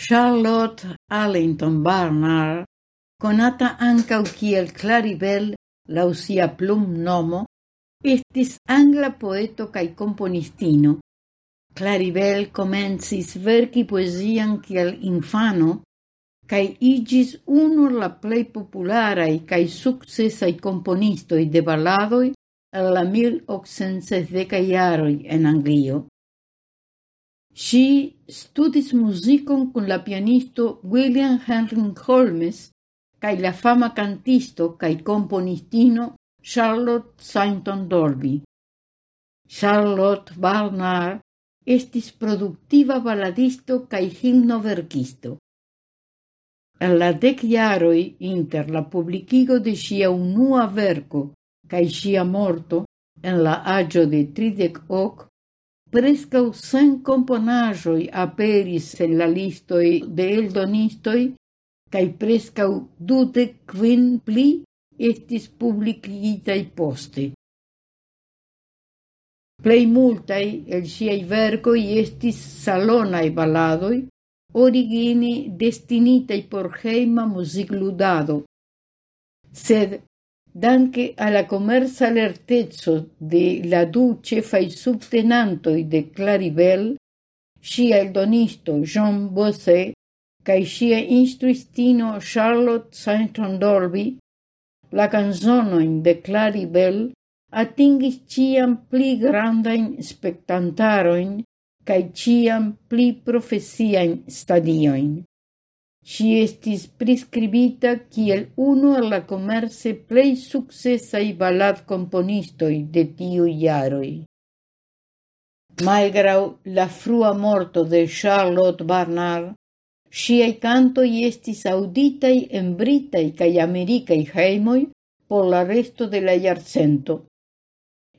Charlotte Allington Barnard, conata ancau kiel Claribel laŭ sia plumnomo, estis angla poeto cae componistino. Claribel komencis verki poesian kiel infano cae igis unur la plei popularai cae sukcesaj componistoi de balladoi el la 1860 jaroj en Anglio. Si studis muzikon con la pianisto William Henry Holmes cae la fama cantisto cae componistino Charlotte Sainton Dolby. Charlotte Barnard estis produktiva baladisto kaj himnoverkisto. En la dec iaroi inter la publicigo de sia unua verco cae sia morto en la agio de tridec hoc Prescau sen componajoi aperis en la listoi de eldonistoi, cae prescau dute quin pli estis publicitai poste. Plei multai el siai vercoi estis salonai baladoi, origine destinitai por heima musicludado, sed danke alla commerza lertezzo de la du cefai subtenantoi de Claribel, sia il donisto Jean Bosset, cae sia instruistino Charlotte Sainton Dolby, la canzonoin de Claribel atingis ciam pli grandain spectantaroin cae ciam pli profesiain stadioin. Ŝi estis priskribita kiel uno el la komerce plej sukcesaj balad componistoi de tiuj jaroj. Malgraŭ la frua morto de Charlotte Barnard, shi canto y estis aŭditaj en britaj kaj y hejmoj por la resto de la jarcento.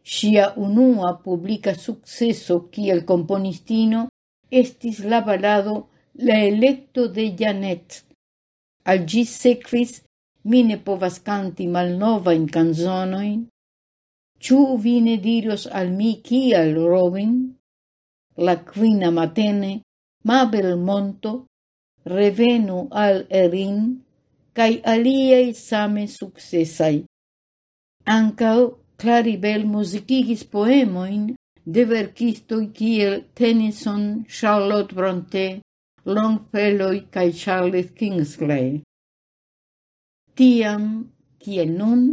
Ŝia unua publika sukceso kiel komponistino estis la balado la electo de Janet. Al gis sequis, mi ne povas canti malnovain canzonoin, Ciu vine dirios diros al mi kial Robin? La quina matene, ma bel monto, revenu al erin, cae aliei same successai. Ancao Claribel musicigis poemoin de verkistoi kiel Tennyson, Charlotte Bronte, Longfellow cae Charles Kingsley. Tiam, kiel nun,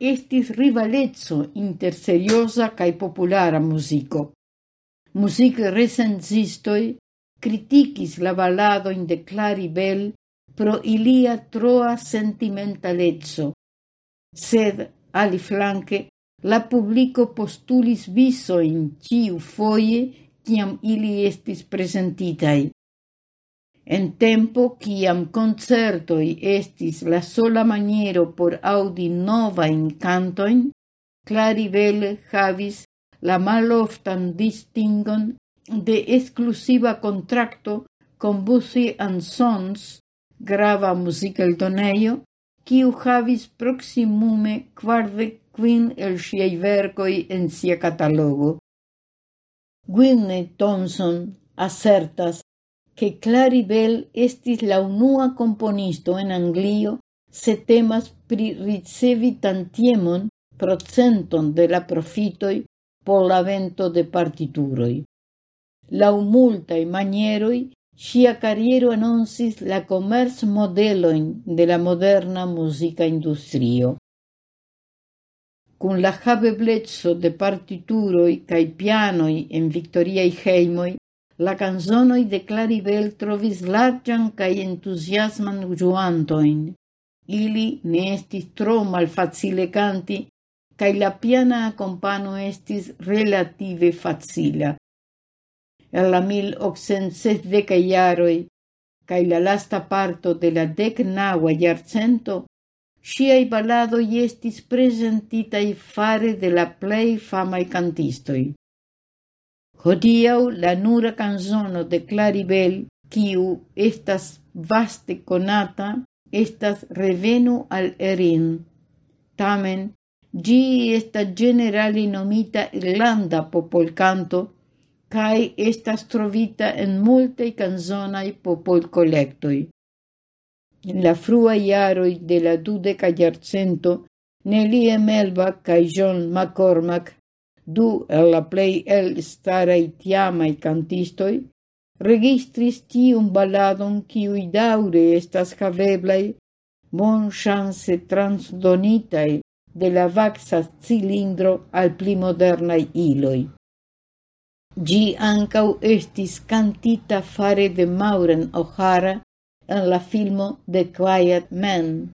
estis rivalezzo inter seriosa cae populara musico. Music recensistoi criticis la balado in de Claribel pro ilia troa sentimentalezzo, sed, ali flanque, la publico postulis visoin ciu foie ciam ili estis presentitai. En tempo quiam concertoi estis la sola maniero por audi nova in cantoin, Claribel havis la maloftan distingon de exclusiva contracto con Bussy and Sons, grava musical doneio, quiu havis proximume quarde quin el siei vercoi en sia catalogo. Gwynne Thompson assertas che Claribel estis la unua componisto en Anglio se temas pri ricevi tantiemon procenton de la profitoi por la vento de partituroi. Lau multai manieroi, sia carriero annonsis la commerce modeloin de la moderna musica industrio. Cun la habeblezzo de partituroi cae pianoi en victoriai heimoi, La canzonoi de Claribel trovis largian cae entusiasman ĝuantojn. Ili ne estis tro malfacile canti, cae la piana akompano estis relative facila. En la 1860 iaroi, cae la lasta parto de la deknaŭa iarcento, sciai baladoj estis presentitai fare de la plei famai cantistoi. Hodiau la nura canzono de Claribel, kiu estas vaste conata, estas revenu al Erin. Tamen, gi estas generali nomita Irlanda popolcanto, cae estas trovita en multe canzonai popolcolectoi. En la frua iaroi de la dudeca iarcento, Nelie Melba cae John McCormack du el la plei el starei tiamai cantistoi, registris tium baladon ciui daure estas haveblai, bon chance transdonitai de la vaxa cilindro al pli modernai iloi. Gi ancau estis cantita fare de Mauren O'Hara en la filmo The Quiet Man,